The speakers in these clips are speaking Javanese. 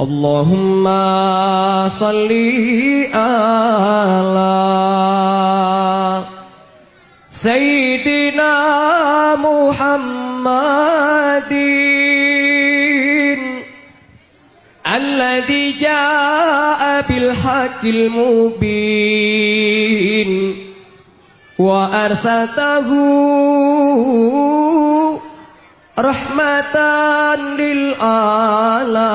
اللهم صل على سيدنا محمد الذي جاء بالحق المبين وأرسلته رحمة للعالمين.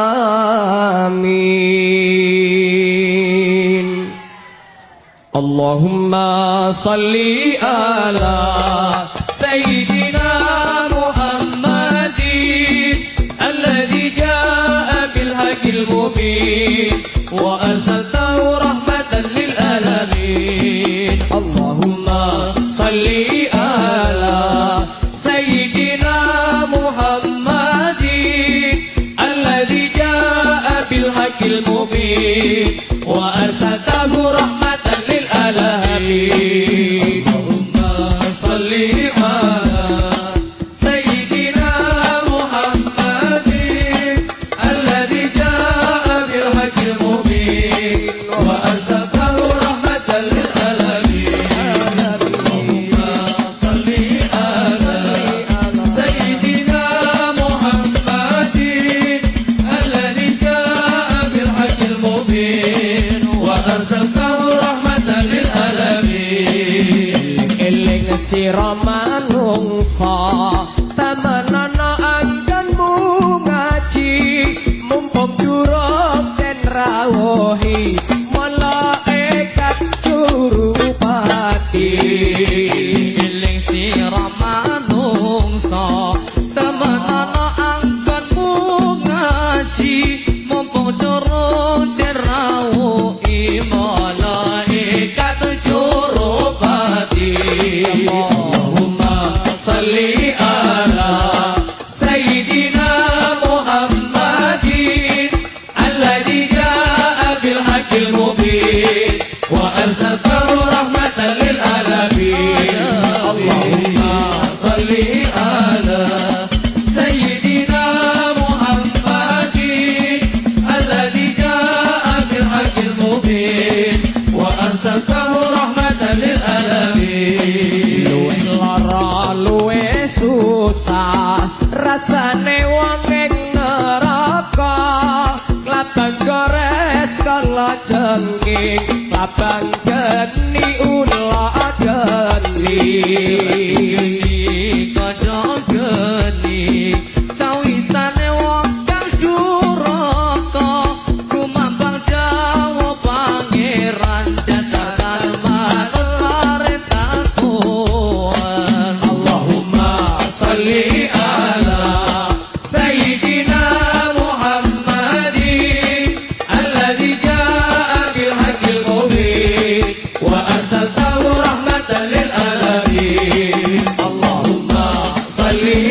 اللهم صل على Roma أرسلته رحمة للألمين لوي لرا لوي سوسا رساني وانك نراكا لابن جريس كلا جنكين لابن geni أولا جنين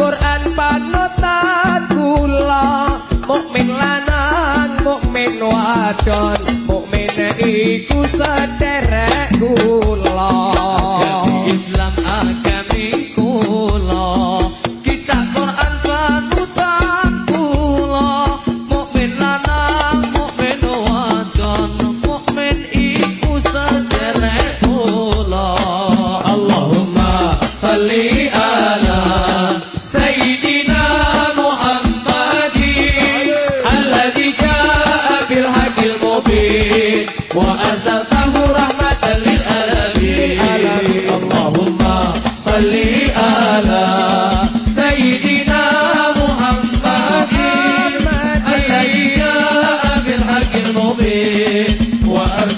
Quran panutan kula. Mukmin lanang mukmin wadon mukmin iku sederek kula. Islam agami kula.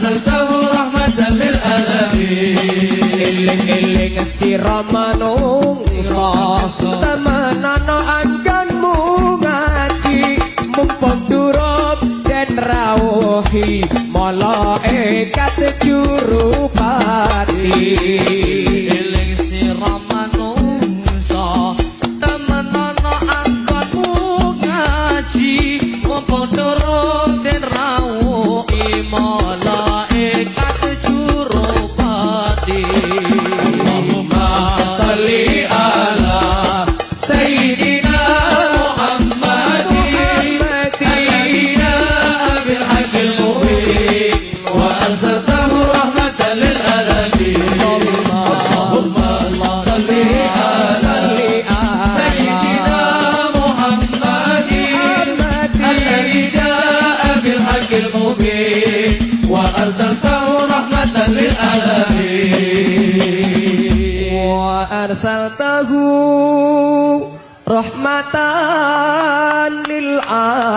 وأرسلته رحمة للعالمين eling-eling sira manungsa temenana anggonmu ngaji mumpung durung den rawuhi malaikat juru pati Eling وأرسلته رحمة للعالمين. وأرسلته رحمة للعالمين.